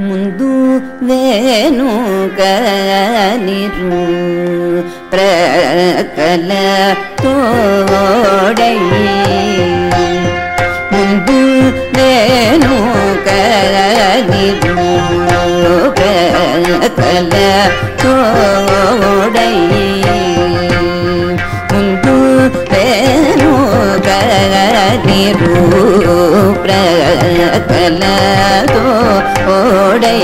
ముందు వేణుక నిరు ప్రకల తోడై. ముందు వేణుక నిరు ప్రకల తోడై. ముందు వేణుక కలతో ఓడై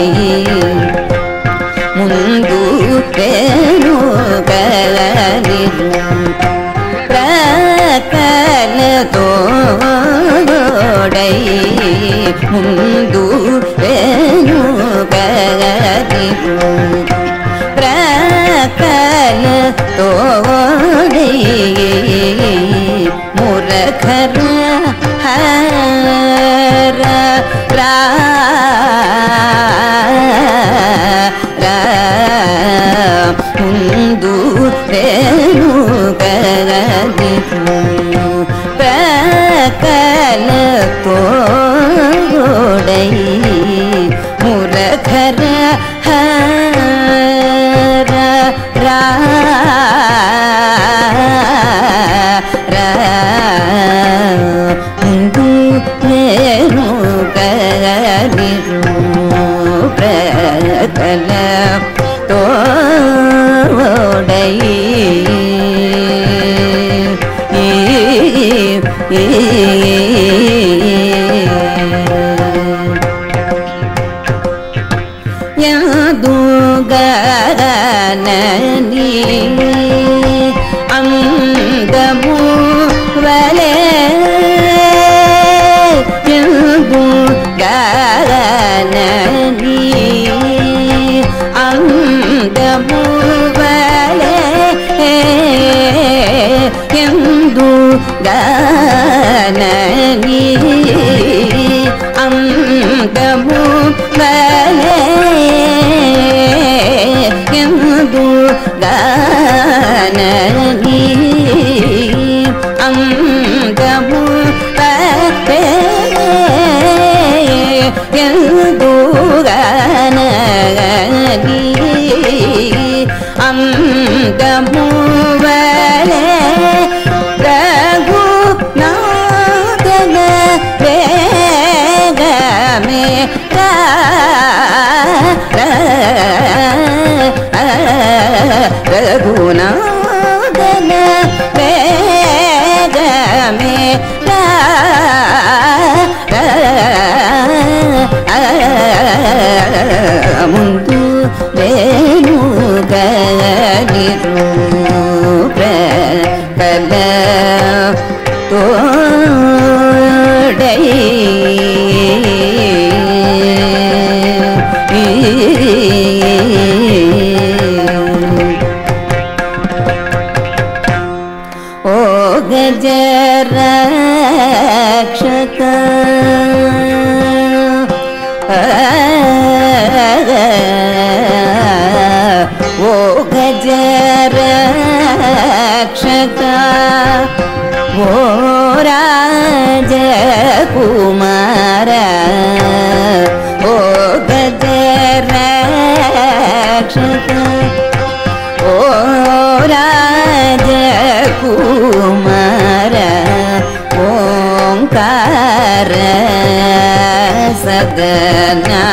ముందు పేను కలని ప్రకలతో ఓడై ముందు मनु पकल को गोड़ई मुरखर हर रा प्रतल तो ओडई ಯಾದೂಗರನನೀ గణనీ అందము ముందు వే रक्षक ओ गज रक्षक ओ क्ष ओ गज ओकरक्ष ओंकार सदना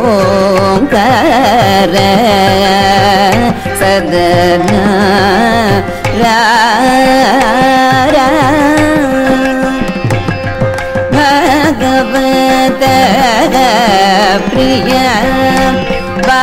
ओंकार सदना रा भगवत प्रिया बा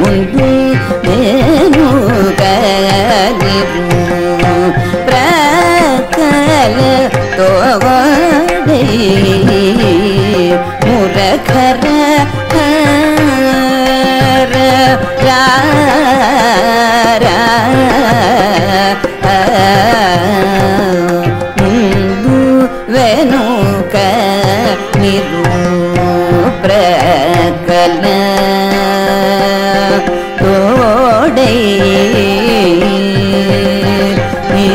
ముందు నేను కదిరు ప్రకల తోవడై మురఖర హర రా ముందు ಕನೂಕ ನಿರೂಪ್ರಕಲ ತೋಡೈ ಈ